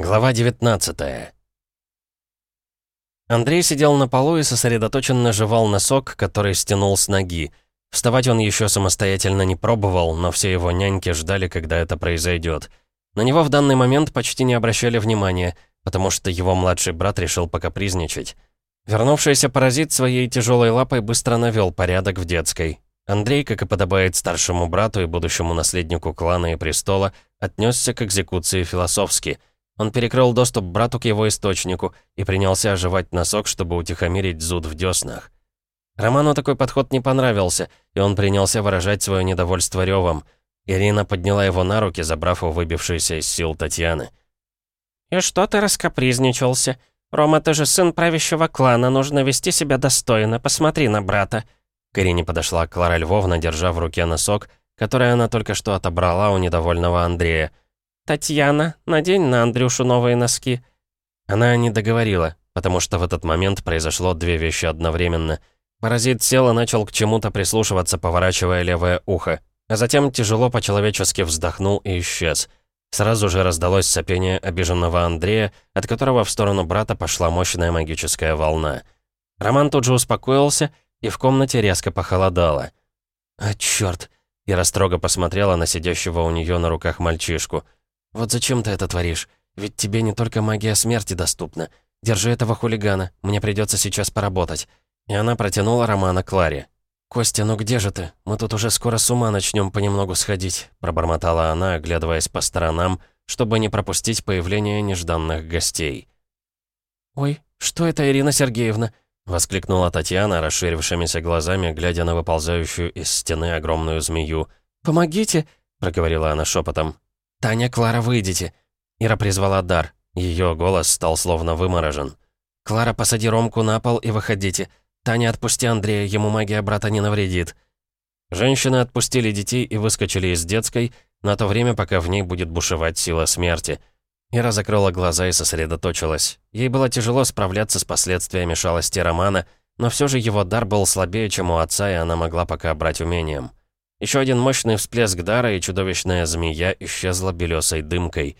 Глава 19 Андрей сидел на полу и сосредоточенно жевал носок, который стянул с ноги. Вставать он еще самостоятельно не пробовал, но все его няньки ждали, когда это произойдет. На него в данный момент почти не обращали внимания, потому что его младший брат решил покапризничать. Вернувшийся паразит своей тяжелой лапой быстро навел порядок в детской. Андрей, как и подобает старшему брату и будущему наследнику клана и престола, отнесся к экзекуции философски – он перекрыл доступ брату к его источнику и принялся оживать носок, чтобы утихомирить зуд в деснах. Роману такой подход не понравился, и он принялся выражать свое недовольство ревом. Ирина подняла его на руки, забрав у выбившейся из сил Татьяны. «И что ты раскопризничался? Рома, ты же сын правящего клана, нужно вести себя достойно, посмотри на брата». К Ирине подошла Клара Львовна, держа в руке носок, который она только что отобрала у недовольного Андрея. «Татьяна, надень на Андрюшу новые носки». Она не договорила, потому что в этот момент произошло две вещи одновременно. Паразит сел и начал к чему-то прислушиваться, поворачивая левое ухо, а затем тяжело по-человечески вздохнул и исчез. Сразу же раздалось сопение обиженного Андрея, от которого в сторону брата пошла мощная магическая волна. Роман тут же успокоился, и в комнате резко похолодало. «А, чёрт!» Ира строго посмотрела на сидящего у нее на руках мальчишку – «Вот зачем ты это творишь? Ведь тебе не только магия смерти доступна. Держи этого хулигана, мне придется сейчас поработать». И она протянула Романа Кларе. «Костя, ну где же ты? Мы тут уже скоро с ума начнем понемногу сходить», пробормотала она, оглядываясь по сторонам, чтобы не пропустить появление нежданных гостей. «Ой, что это, Ирина Сергеевна?» воскликнула Татьяна, расширившимися глазами, глядя на выползающую из стены огромную змею. «Помогите!» — проговорила она шепотом. «Таня, Клара, выйдите!» Ира призвала дар. Ее голос стал словно выморожен. «Клара, посади Ромку на пол и выходите. Таня, отпусти Андрея, ему магия брата не навредит». Женщины отпустили детей и выскочили из детской на то время, пока в ней будет бушевать сила смерти. Ира закрыла глаза и сосредоточилась. Ей было тяжело справляться с последствиями шалости Романа, но все же его дар был слабее, чем у отца, и она могла пока брать умением. Еще один мощный всплеск дара, и чудовищная змея исчезла белесой дымкой.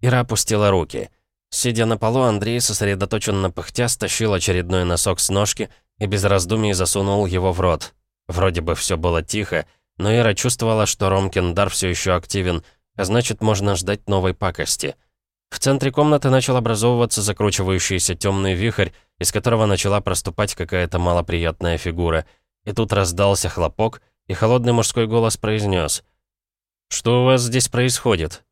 Ира опустила руки. Сидя на полу, Андрей, сосредоточенно пыхтя, стащил очередной носок с ножки и без раздумий засунул его в рот. Вроде бы все было тихо, но Ира чувствовала, что Ромкин дар все еще активен, а значит, можно ждать новой пакости. В центре комнаты начал образовываться закручивающийся темный вихрь, из которого начала проступать какая-то малоприятная фигура. И тут раздался хлопок, и холодный мужской голос произнес. «Что у вас здесь происходит?»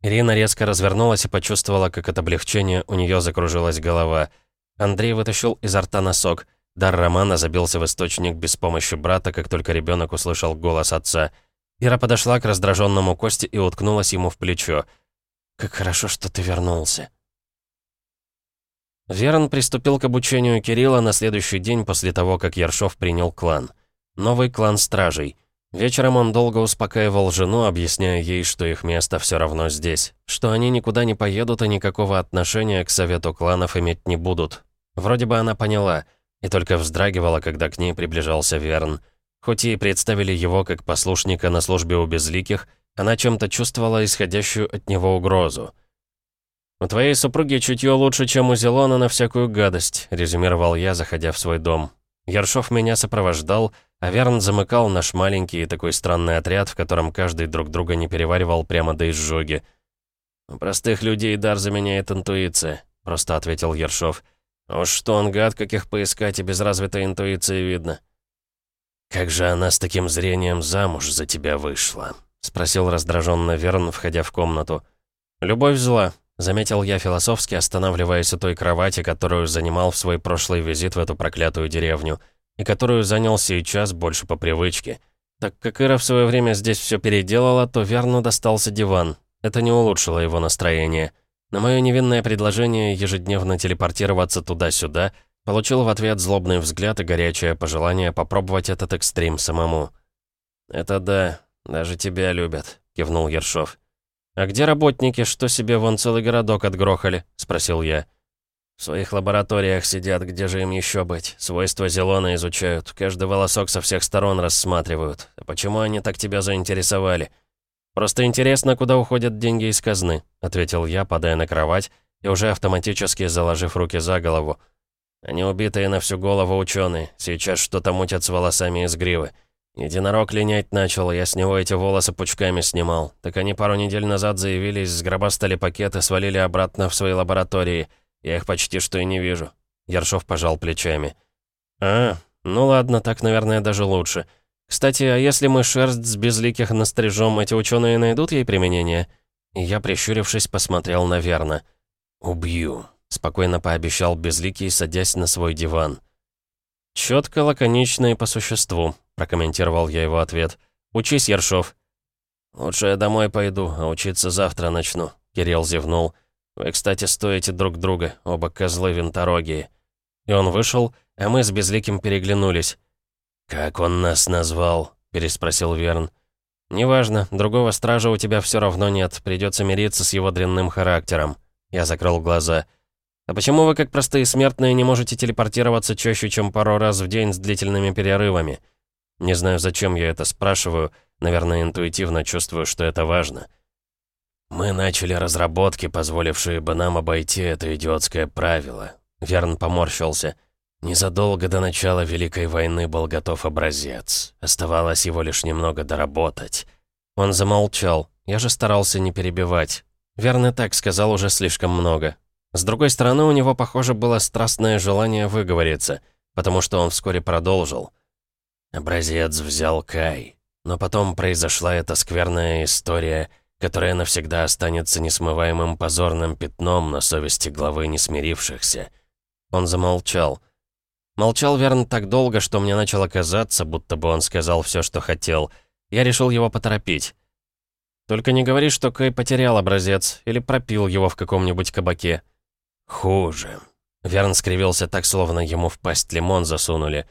Ирина резко развернулась и почувствовала, как от облегчения у нее закружилась голова. Андрей вытащил изо рта носок. Дар Романа забился в источник без помощи брата, как только ребенок услышал голос отца. Ира подошла к раздраженному Косте и уткнулась ему в плечо. «Как хорошо, что ты вернулся». Верон приступил к обучению Кирилла на следующий день после того, как Яршов принял клан. Новый клан стражей. Вечером он долго успокаивал жену, объясняя ей, что их место все равно здесь, что они никуда не поедут и никакого отношения к совету кланов иметь не будут. Вроде бы она поняла, и только вздрагивала, когда к ней приближался Верн. Хоть ей представили его как послушника на службе у безликих, она чем-то чувствовала исходящую от него угрозу. «У твоей супруги чутье лучше, чем у Зелона на всякую гадость», — резюмировал я, заходя в свой дом. Яршов меня сопровождал, а Верн замыкал наш маленький и такой странный отряд, в котором каждый друг друга не переваривал прямо до изжоги. «У простых людей дар заменяет интуиция», — просто ответил Ершов. «Уж что он гад, каких поискать, и без развитой интуиции видно». «Как же она с таким зрением замуж за тебя вышла?» — спросил раздраженно Верн, входя в комнату. «Любовь зла», — заметил я философски, останавливаясь у той кровати, которую занимал в свой прошлый визит в эту проклятую деревню — и которую занял сейчас больше по привычке. Так как Ира в свое время здесь все переделала, то верно достался диван. Это не улучшило его настроение. На мое невинное предложение ежедневно телепортироваться туда-сюда, получил в ответ злобный взгляд и горячее пожелание попробовать этот экстрим самому. «Это да, даже тебя любят», — кивнул Ершов. «А где работники, что себе вон целый городок отгрохали?» — спросил я. В своих лабораториях сидят, где же им еще быть. Свойства Зелона изучают, каждый волосок со всех сторон рассматривают. А почему они так тебя заинтересовали? Просто интересно, куда уходят деньги из казны, ответил я, падая на кровать и уже автоматически заложив руки за голову. Они убитые на всю голову ученые, сейчас что-то мутят с волосами из гривы. Единорог линять начал, я с него эти волосы пучками снимал. Так они пару недель назад заявились, сгробастали пакеты, свалили обратно в свои лаборатории. Я их почти что и не вижу. Яршов пожал плечами. «А, ну ладно, так, наверное, даже лучше. Кстати, а если мы шерсть с безликих настрижем, эти ученые найдут ей применение?» Я, прищурившись, посмотрел на Верна. «Убью», — спокойно пообещал Безликий, садясь на свой диван. «Чётко, лаконично и по существу», — прокомментировал я его ответ. «Учись, Ершов». «Лучше я домой пойду, а учиться завтра начну», — Кирилл зевнул. «Вы, кстати, стоите друг друга, оба козлы винторогие». И он вышел, а мы с Безликим переглянулись. «Как он нас назвал?» — переспросил Верн. «Неважно, другого стража у тебя все равно нет, придется мириться с его дрянным характером». Я закрыл глаза. «А почему вы, как простые смертные, не можете телепортироваться чаще, чем пару раз в день с длительными перерывами?» Не знаю, зачем я это спрашиваю, наверное, интуитивно чувствую, что это важно. «Мы начали разработки, позволившие бы нам обойти это идиотское правило». Верн поморщился. Незадолго до начала Великой войны был готов образец. Оставалось его лишь немного доработать. Он замолчал. Я же старался не перебивать. Верн и так сказал уже слишком много. С другой стороны, у него, похоже, было страстное желание выговориться, потому что он вскоре продолжил. Образец взял Кай. Но потом произошла эта скверная история, которая навсегда останется несмываемым позорным пятном на совести главы несмирившихся. Он замолчал. Молчал Верн так долго, что мне начало казаться, будто бы он сказал все, что хотел. Я решил его поторопить. «Только не говори, что Кай потерял образец или пропил его в каком-нибудь кабаке». «Хуже». Верн скривился так, словно ему в пасть лимон засунули.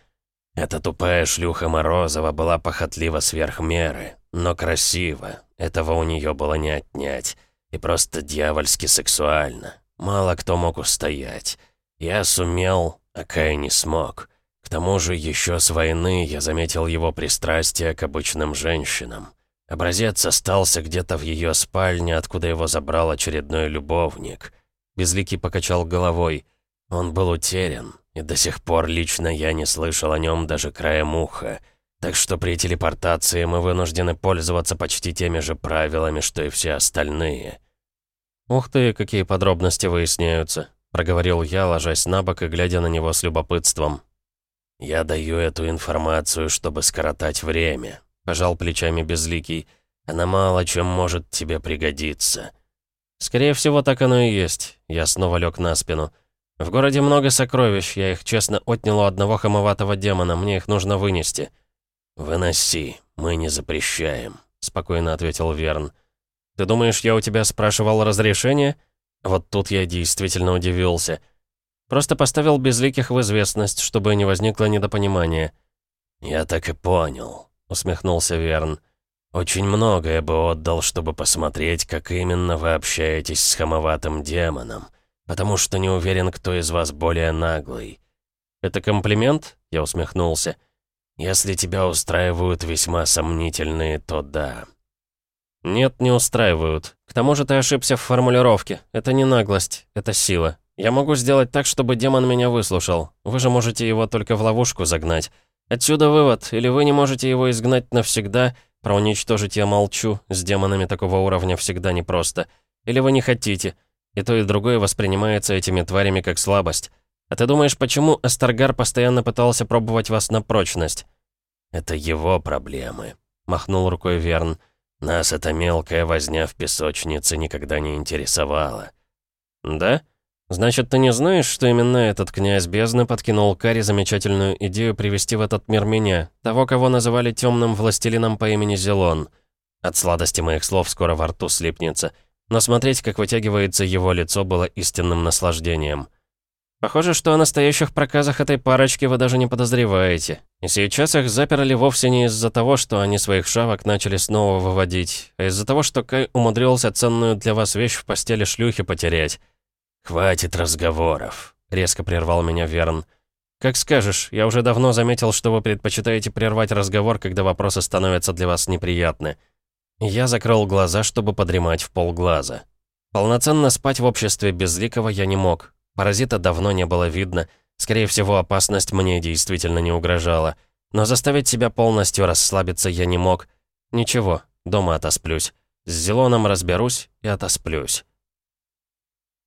«Эта тупая шлюха Морозова была похотлива сверх меры, но красиво. Этого у нее было не отнять. И просто дьявольски сексуально. Мало кто мог устоять. Я сумел, а Кай не смог. К тому же еще с войны я заметил его пристрастие к обычным женщинам. Образец остался где-то в ее спальне, откуда его забрал очередной любовник. Безликий покачал головой. Он был утерян, и до сих пор лично я не слышал о нем даже краем уха. Так что при телепортации мы вынуждены пользоваться почти теми же правилами, что и все остальные. «Ух ты, какие подробности выясняются», — проговорил я, ложась на бок и глядя на него с любопытством. «Я даю эту информацию, чтобы скоротать время», — пожал плечами Безликий. «Она мало чем может тебе пригодиться». «Скорее всего, так оно и есть». Я снова лег на спину. «В городе много сокровищ, я их честно отнял у одного хамоватого демона, мне их нужно вынести». «Выноси, мы не запрещаем», — спокойно ответил Верн. «Ты думаешь, я у тебя спрашивал разрешение?» Вот тут я действительно удивился. Просто поставил безликих в известность, чтобы не возникло недопонимания. «Я так и понял», — усмехнулся Верн. «Очень многое бы отдал, чтобы посмотреть, как именно вы общаетесь с хамоватым демоном, потому что не уверен, кто из вас более наглый». «Это комплимент?» — я усмехнулся. «Если тебя устраивают весьма сомнительные, то да». «Нет, не устраивают. К тому же ты ошибся в формулировке. Это не наглость, это сила. Я могу сделать так, чтобы демон меня выслушал. Вы же можете его только в ловушку загнать. Отсюда вывод, или вы не можете его изгнать навсегда, про уничтожить я молчу, с демонами такого уровня всегда непросто. Или вы не хотите, и то и другое воспринимается этими тварями как слабость. А ты думаешь, почему Астаргар постоянно пытался пробовать вас на прочность?» «Это его проблемы», — махнул рукой Верн. «Нас эта мелкая возня в песочнице никогда не интересовала». «Да?» «Значит, ты не знаешь, что именно этот князь бездны подкинул Кари замечательную идею привести в этот мир меня, того, кого называли темным властелином по имени Зелон?» От сладости моих слов скоро во рту слипнется, но смотреть, как вытягивается его лицо, было истинным наслаждением. Похоже, что о настоящих проказах этой парочки вы даже не подозреваете. И сейчас их заперли вовсе не из-за того, что они своих шавок начали снова выводить, а из-за того, что Кай умудрился ценную для вас вещь в постели шлюхи потерять. «Хватит разговоров», — резко прервал меня Верн. «Как скажешь, я уже давно заметил, что вы предпочитаете прервать разговор, когда вопросы становятся для вас неприятны». Я закрыл глаза, чтобы подремать в полглаза. Полноценно спать в обществе Безликого я не мог. Паразита давно не было видно. Скорее всего, опасность мне действительно не угрожала. Но заставить себя полностью расслабиться я не мог. Ничего, дома отосплюсь. С Зелоном разберусь и отосплюсь.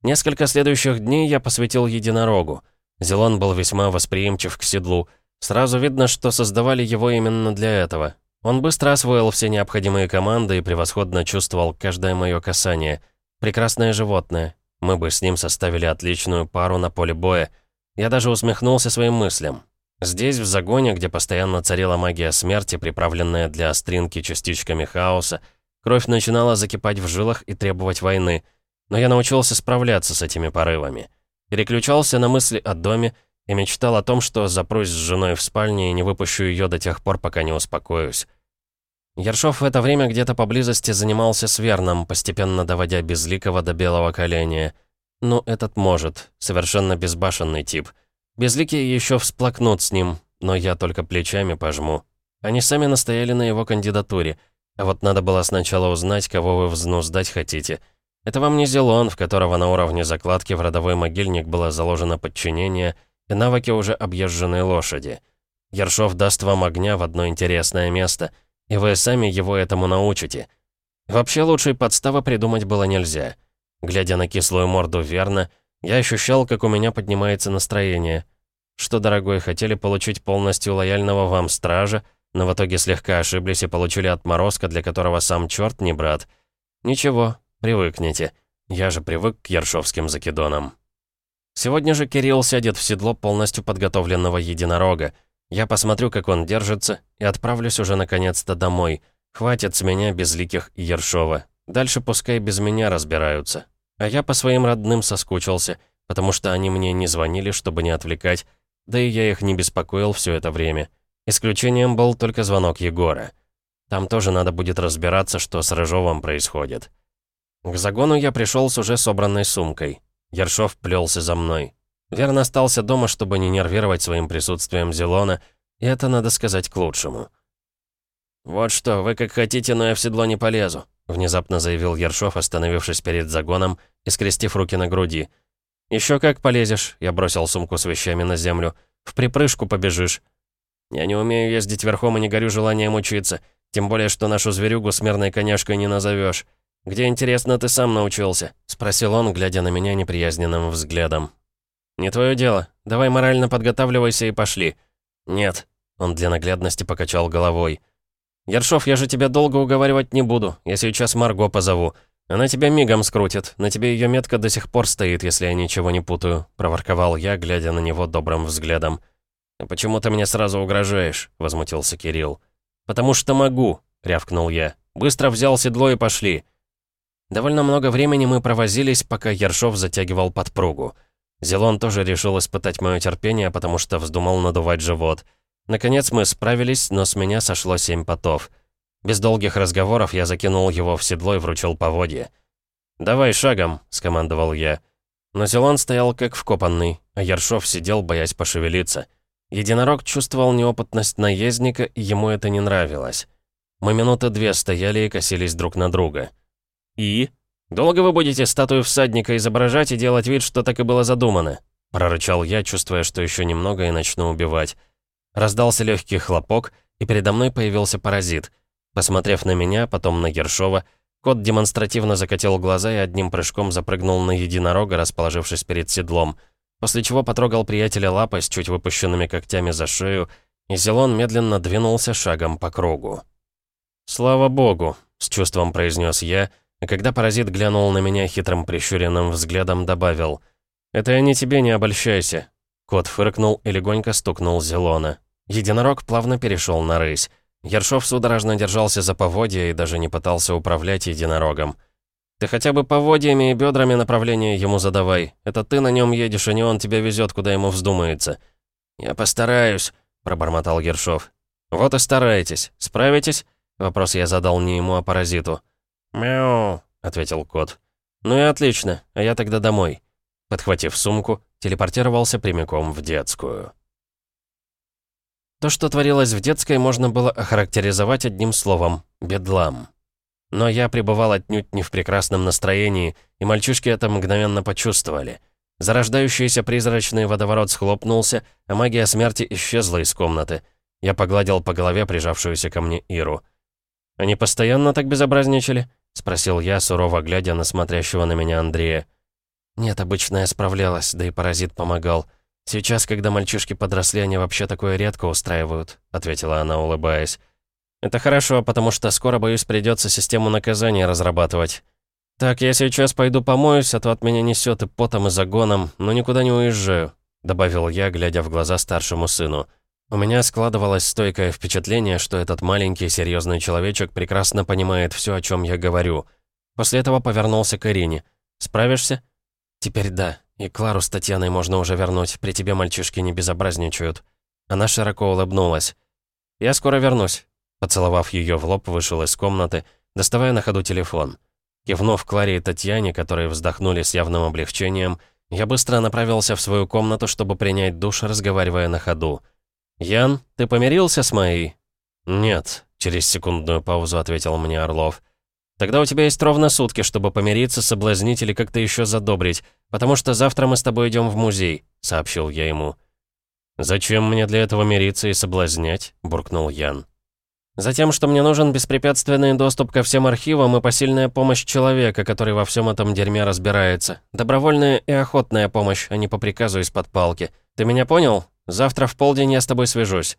Несколько следующих дней я посвятил единорогу. Зелон был весьма восприимчив к седлу. Сразу видно, что создавали его именно для этого. Он быстро освоил все необходимые команды и превосходно чувствовал каждое мое касание — Прекрасное животное. Мы бы с ним составили отличную пару на поле боя. Я даже усмехнулся своим мыслям. Здесь, в загоне, где постоянно царила магия смерти, приправленная для остринки частичками хаоса, кровь начинала закипать в жилах и требовать войны. Но я научился справляться с этими порывами. Переключался на мысли о доме и мечтал о том, что запрусь с женой в спальне и не выпущу ее до тех пор, пока не успокоюсь. Ершов в это время где-то поблизости занимался с Верном, постепенно доводя Безликого до белого коленя. Ну, этот может. Совершенно безбашенный тип. Безликие еще всплакнут с ним, но я только плечами пожму. Они сами настояли на его кандидатуре. А вот надо было сначала узнать, кого вы взнуздать хотите. Это вам не Зелон, в которого на уровне закладки в родовой могильник было заложено подчинение и навыки уже объезженной лошади. Ершов даст вам огня в одно интересное место — и вы сами его этому научите. Вообще лучшей подставы придумать было нельзя. Глядя на кислую морду верно, я ощущал, как у меня поднимается настроение. Что, дорогой, хотели получить полностью лояльного вам стража, но в итоге слегка ошиблись и получили отморозка, для которого сам черт не брат. Ничего, привыкните. Я же привык к ершовским закидонам. Сегодня же Кирилл сядет в седло полностью подготовленного единорога, я посмотрю, как он держится, и отправлюсь уже наконец-то домой. Хватит с меня безликих и Ершова. Дальше пускай без меня разбираются. А я по своим родным соскучился, потому что они мне не звонили, чтобы не отвлекать, да и я их не беспокоил все это время. Исключением был только звонок Егора. Там тоже надо будет разбираться, что с Рыжовым происходит. К загону я пришел с уже собранной сумкой. Ершов плелся за мной. Верн остался дома, чтобы не нервировать своим присутствием Зелона, и это, надо сказать, к лучшему. «Вот что, вы как хотите, но я в седло не полезу», внезапно заявил Ершов, остановившись перед загоном и скрестив руки на груди. «Еще как полезешь», — я бросил сумку с вещами на землю. «В припрыжку побежишь». «Я не умею ездить верхом и не горю желанием учиться, тем более, что нашу зверюгу смерной коняшкой не назовешь. Где, интересно, ты сам научился?» — спросил он, глядя на меня неприязненным взглядом. «Не твое дело. Давай морально подготавливайся и пошли». «Нет». Он для наглядности покачал головой. «Ершов, я же тебя долго уговаривать не буду. Я сейчас Марго позову. Она тебя мигом скрутит. На тебе ее метка до сих пор стоит, если я ничего не путаю», — проворковал я, глядя на него добрым взглядом. «А почему ты мне сразу угрожаешь?» — возмутился Кирилл. «Потому что могу», — рявкнул я. «Быстро взял седло и пошли». Довольно много времени мы провозились, пока Ершов затягивал подпругу. Зелон тоже решил испытать мое терпение, потому что вздумал надувать живот. Наконец мы справились, но с меня сошло семь потов. Без долгих разговоров я закинул его в седло и вручил поводье. «Давай шагом», — скомандовал я. Но Зелон стоял как вкопанный, а Ершов сидел, боясь пошевелиться. Единорог чувствовал неопытность наездника, и ему это не нравилось. Мы минуты две стояли и косились друг на друга. «И?» «Долго вы будете статую всадника изображать и делать вид, что так и было задумано?» Прорычал я, чувствуя, что еще немного и начну убивать. Раздался легкий хлопок, и передо мной появился паразит. Посмотрев на меня, потом на Гершова, кот демонстративно закатил глаза и одним прыжком запрыгнул на единорога, расположившись перед седлом, после чего потрогал приятеля лапой с чуть выпущенными когтями за шею, и Зелон медленно двинулся шагом по кругу. «Слава богу», — с чувством произнес я, — а когда паразит глянул на меня хитрым прищуренным взглядом, добавил «Это я не тебе, не обольщайся». Кот фыркнул и легонько стукнул Зелона. Единорог плавно перешел на рысь. Ершов судорожно держался за поводья и даже не пытался управлять единорогом. «Ты хотя бы поводьями и бедрами направление ему задавай. Это ты на нем едешь, а не он тебя везет, куда ему вздумается». «Я постараюсь», — пробормотал Ершов. «Вот и старайтесь. Справитесь?» Вопрос я задал не ему, а паразиту. «Мяу», — ответил кот. «Ну и отлично, а я тогда домой». Подхватив сумку, телепортировался прямиком в детскую. То, что творилось в детской, можно было охарактеризовать одним словом — бедлам. Но я пребывал отнюдь не в прекрасном настроении, и мальчишки это мгновенно почувствовали. Зарождающийся призрачный водоворот схлопнулся, а магия смерти исчезла из комнаты. Я погладил по голове прижавшуюся ко мне Иру. «Они постоянно так безобразничали?» — спросил я, сурово глядя на смотрящего на меня Андрея. «Нет, обычно я справлялась, да и паразит помогал. Сейчас, когда мальчишки подросли, они вообще такое редко устраивают», — ответила она, улыбаясь. «Это хорошо, потому что скоро, боюсь, придется систему наказания разрабатывать. Так, я сейчас пойду помоюсь, а то от меня несет и потом, и загоном, но никуда не уезжаю», — добавил я, глядя в глаза старшему сыну. У меня складывалось стойкое впечатление, что этот маленький серьезный человечек прекрасно понимает все, о чем я говорю. После этого повернулся к Ирине. «Справишься?» «Теперь да. И Клару с Татьяной можно уже вернуть. При тебе мальчишки не безобразничают». Она широко улыбнулась. «Я скоро вернусь. Поцеловав ее в лоб, вышел из комнаты, доставая на ходу телефон. Кивнув Кларе и Татьяне, которые вздохнули с явным облегчением, я быстро направился в свою комнату, чтобы принять душ, разговаривая на ходу. «Ян, ты помирился с моей?» «Нет», — через секундную паузу ответил мне Орлов. «Тогда у тебя есть ровно сутки, чтобы помириться, соблазнить или как-то еще задобрить, потому что завтра мы с тобой идем в музей», — сообщил я ему. «Зачем мне для этого мириться и соблазнять?» — буркнул Ян. Затем, что мне нужен беспрепятственный доступ ко всем архивам и посильная помощь человека, который во всем этом дерьме разбирается. Добровольная и охотная помощь, а не по приказу из-под палки. Ты меня понял? Завтра в полдень я с тобой свяжусь».